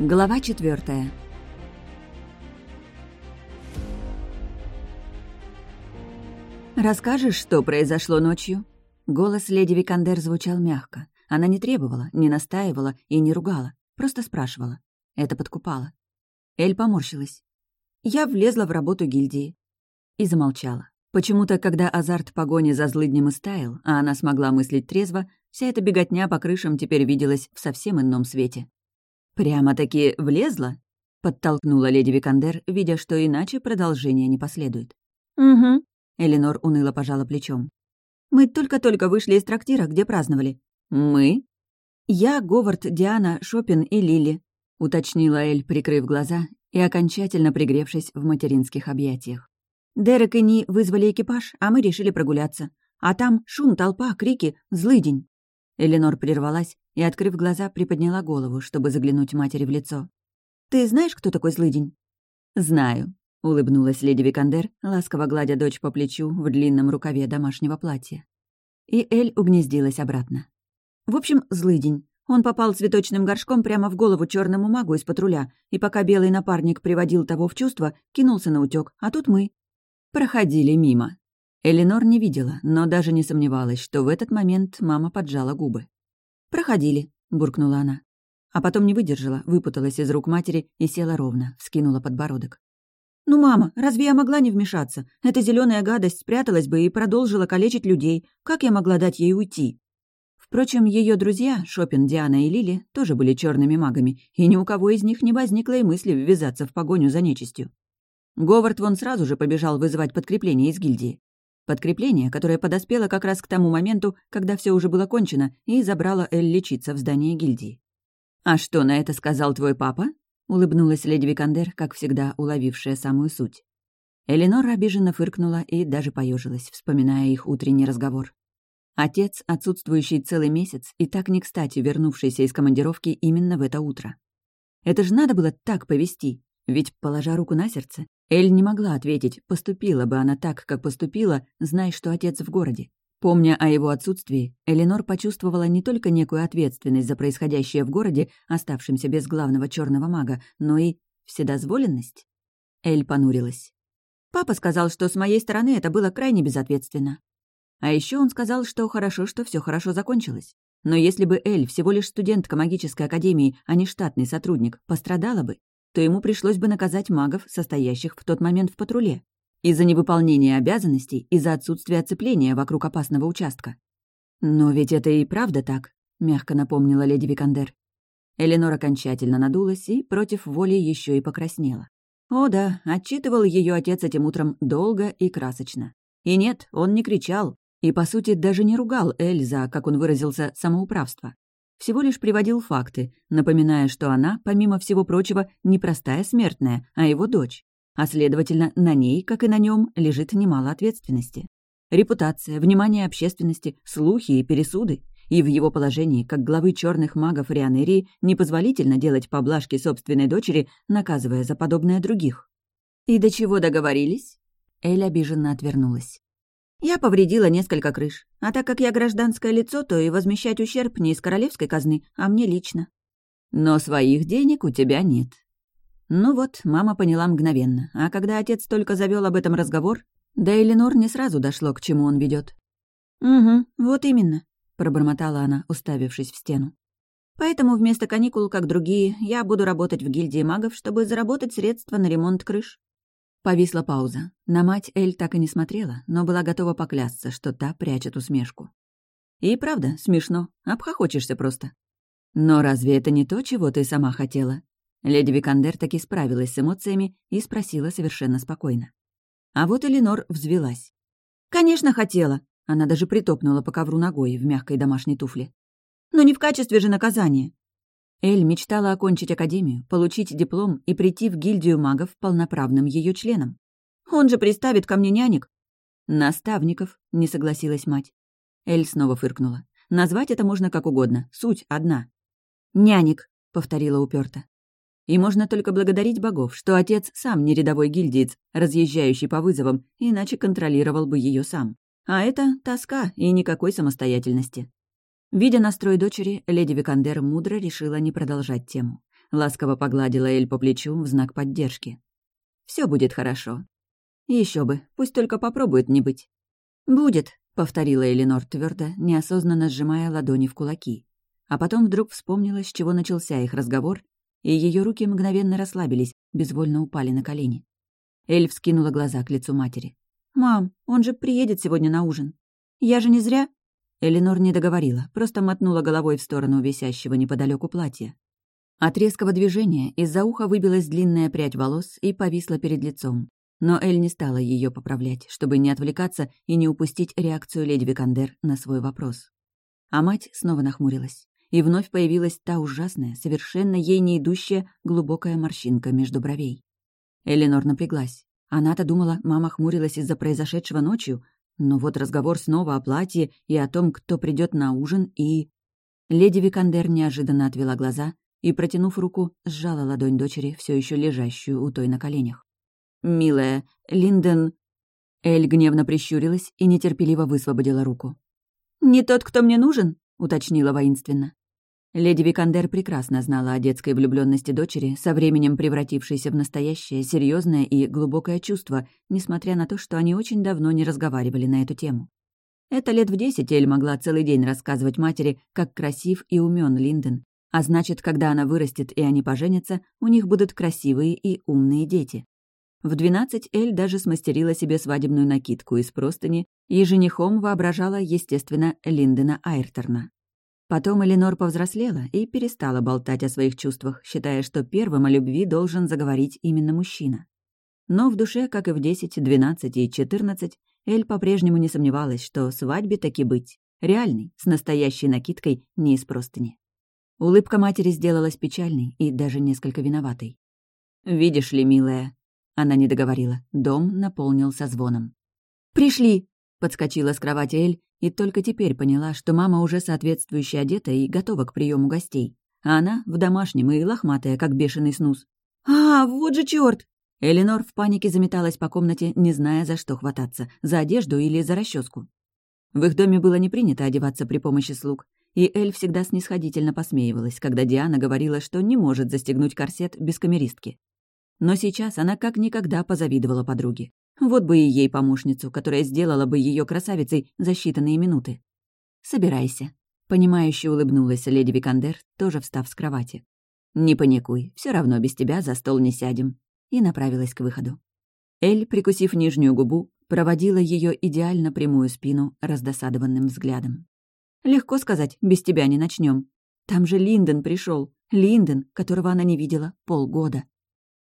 Глава четвертая. «Расскажешь, что произошло ночью?» Голос леди Викандер звучал мягко. Она не требовала, не настаивала и не ругала, просто спрашивала. Это подкупало. Эль поморщилась. «Я влезла в работу гильдии». И замолчала. Почему-то, когда азарт погони за злыднем истаял, а она смогла мыслить трезво, вся эта беготня по крышам теперь виделась в совсем ином свете. «Прямо-таки влезла?» — подтолкнула леди Викандер, видя, что иначе продолжение не последует. «Угу», — Эленор уныло пожала плечом. «Мы только-только вышли из трактира, где праздновали». «Мы?» «Я, Говард, Диана, Шопин и Лили», — уточнила Эль, прикрыв глаза и окончательно пригревшись в материнских объятиях. Дерек и Ни вызвали экипаж, а мы решили прогуляться. А там шум, толпа, крики, злый день. Эленор прервалась и, открыв глаза, приподняла голову, чтобы заглянуть матери в лицо. «Ты знаешь, кто такой злыдень?» «Знаю», — улыбнулась леди Викандер, ласково гладя дочь по плечу в длинном рукаве домашнего платья. И Эль угнездилась обратно. «В общем, злыдень. Он попал цветочным горшком прямо в голову черному магу из патруля, и пока белый напарник приводил того в чувство, кинулся на утёк, а тут мы. Проходили мимо. Эленор не видела, но даже не сомневалась, что в этот момент мама поджала губы. «Проходили», — буркнула она. А потом не выдержала, выпуталась из рук матери и села ровно, вскинула подбородок. «Ну, мама, разве я могла не вмешаться? Эта зеленая гадость спряталась бы и продолжила калечить людей. Как я могла дать ей уйти?» Впрочем, ее друзья, Шопин, Диана и Лили, тоже были черными магами, и ни у кого из них не возникло и мысли ввязаться в погоню за нечистью. Говард вон сразу же побежал вызывать подкрепление из гильдии. Подкрепление, которое подоспело как раз к тому моменту, когда все уже было кончено, и забрало Эль лечиться в здание гильдии. «А что на это сказал твой папа?» — улыбнулась леди Викандер, как всегда уловившая самую суть. Эленор обиженно фыркнула и даже поежилась, вспоминая их утренний разговор. Отец, отсутствующий целый месяц и так не кстати вернувшийся из командировки именно в это утро. Это же надо было так повести, ведь, положа руку на сердце, Эль не могла ответить, поступила бы она так, как поступила, зная, что отец в городе. Помня о его отсутствии, Эленор почувствовала не только некую ответственность за происходящее в городе, оставшемся без главного черного мага, но и вседозволенность. Эль понурилась. Папа сказал, что с моей стороны это было крайне безответственно. А еще он сказал, что хорошо, что все хорошо закончилось. Но если бы Эль, всего лишь студентка магической академии, а не штатный сотрудник, пострадала бы, то ему пришлось бы наказать магов, состоящих в тот момент в патруле, из-за невыполнения обязанностей, из-за отсутствия оцепления вокруг опасного участка. «Но ведь это и правда так», — мягко напомнила леди Викандер. Эленор окончательно надулась и против воли еще и покраснела. О да, отчитывал ее отец этим утром долго и красочно. И нет, он не кричал, и, по сути, даже не ругал Эльза, как он выразился, самоуправство всего лишь приводил факты, напоминая, что она, помимо всего прочего, не простая смертная, а его дочь. А следовательно, на ней, как и на нем, лежит немало ответственности. Репутация, внимание общественности, слухи и пересуды. И в его положении, как главы черных магов Рианерии, непозволительно делать поблажки собственной дочери, наказывая за подобное других. «И до чего договорились?» Эль обиженно отвернулась. Я повредила несколько крыш, а так как я гражданское лицо, то и возмещать ущерб не из королевской казны, а мне лично. Но своих денег у тебя нет. Ну вот, мама поняла мгновенно, а когда отец только завел об этом разговор, да Эленор не сразу дошло, к чему он ведет. «Угу, вот именно», — пробормотала она, уставившись в стену. «Поэтому вместо каникул, как другие, я буду работать в гильдии магов, чтобы заработать средства на ремонт крыш. Повисла пауза. На мать Эль так и не смотрела, но была готова поклясться, что та прячет усмешку. И правда, смешно. Обхохочешься просто. Но разве это не то, чего ты сама хотела? Леди Викандер таки справилась с эмоциями и спросила совершенно спокойно. А вот Эленор взвелась. «Конечно, хотела!» Она даже притопнула по ковру ногой в мягкой домашней туфле. «Но не в качестве же наказания. Эль мечтала окончить академию, получить диплом и прийти в гильдию магов полноправным ее членом. «Он же приставит ко мне нянек!» «Наставников», — не согласилась мать. Эль снова фыркнула. «Назвать это можно как угодно, суть одна». «Нянек», — повторила уперто. И можно только благодарить богов, что отец сам не рядовой гильдиец, разъезжающий по вызовам, иначе контролировал бы ее сам. А это тоска и никакой самостоятельности. Видя настрой дочери, леди Викандер мудро решила не продолжать тему. ласково погладила Эль по плечу в знак поддержки. Все будет хорошо. Еще бы, пусть только попробует не быть. Будет, повторила Эленор твердо, неосознанно сжимая ладони в кулаки. А потом вдруг вспомнила, с чего начался их разговор, и ее руки мгновенно расслабились, безвольно упали на колени. Эль вскинула глаза к лицу матери. «Мам, он же приедет сегодня на ужин. Я же не зря...» Эленор не договорила, просто мотнула головой в сторону висящего неподалеку платья. От резкого движения из-за уха выбилась длинная прядь волос и повисла перед лицом. Но Эль не стала ее поправлять, чтобы не отвлекаться и не упустить реакцию леди Викандер на свой вопрос. А мать снова нахмурилась. И вновь появилась та ужасная, совершенно ей не идущая глубокая морщинка между бровей. Эленор напряглась. Она-то думала, мама хмурилась из-за произошедшего ночью, но вот разговор снова о платье и о том, кто придет на ужин, и... Леди Викандер неожиданно отвела глаза и, протянув руку, сжала ладонь дочери, все еще лежащую у той на коленях. «Милая, Линден...» Эль гневно прищурилась и нетерпеливо высвободила руку. «Не тот, кто мне нужен?» — уточнила воинственно. Леди Викандер прекрасно знала о детской влюбленности дочери, со временем превратившейся в настоящее, серьезное и глубокое чувство, несмотря на то, что они очень давно не разговаривали на эту тему. Это лет в десять Эль могла целый день рассказывать матери, как красив и умен Линден. А значит, когда она вырастет и они поженятся, у них будут красивые и умные дети. В двенадцать Эль даже смастерила себе свадебную накидку из простыни и женихом воображала, естественно, Линдена Айрторна. Потом Эленор повзрослела и перестала болтать о своих чувствах, считая, что первым о любви должен заговорить именно мужчина. Но в душе, как и в 10, 12 и 14, Эль по-прежнему не сомневалась, что свадьбе таки быть. Реальной, с настоящей накидкой, не из простыни. Улыбка матери сделалась печальной и даже несколько виноватой. «Видишь ли, милая, она не договорила. Дом наполнился звоном. «Пришли!» — подскочила с кровати Эль и только теперь поняла, что мама уже соответствующе одета и готова к приему гостей. А она в домашнем и лохматая, как бешеный снус. «А, вот же черт! Эленор в панике заметалась по комнате, не зная, за что хвататься — за одежду или за расческу. В их доме было не принято одеваться при помощи слуг, и Эль всегда снисходительно посмеивалась, когда Диана говорила, что не может застегнуть корсет без камеристки. Но сейчас она как никогда позавидовала подруге. Вот бы и ей помощницу, которая сделала бы ее красавицей за считанные минуты. «Собирайся», — понимающе улыбнулась леди Викандер, тоже встав с кровати. «Не паникуй, все равно без тебя за стол не сядем», и направилась к выходу. Эль, прикусив нижнюю губу, проводила ее идеально прямую спину раздосадованным взглядом. «Легко сказать, без тебя не начнем. Там же Линден пришел, Линден, которого она не видела полгода.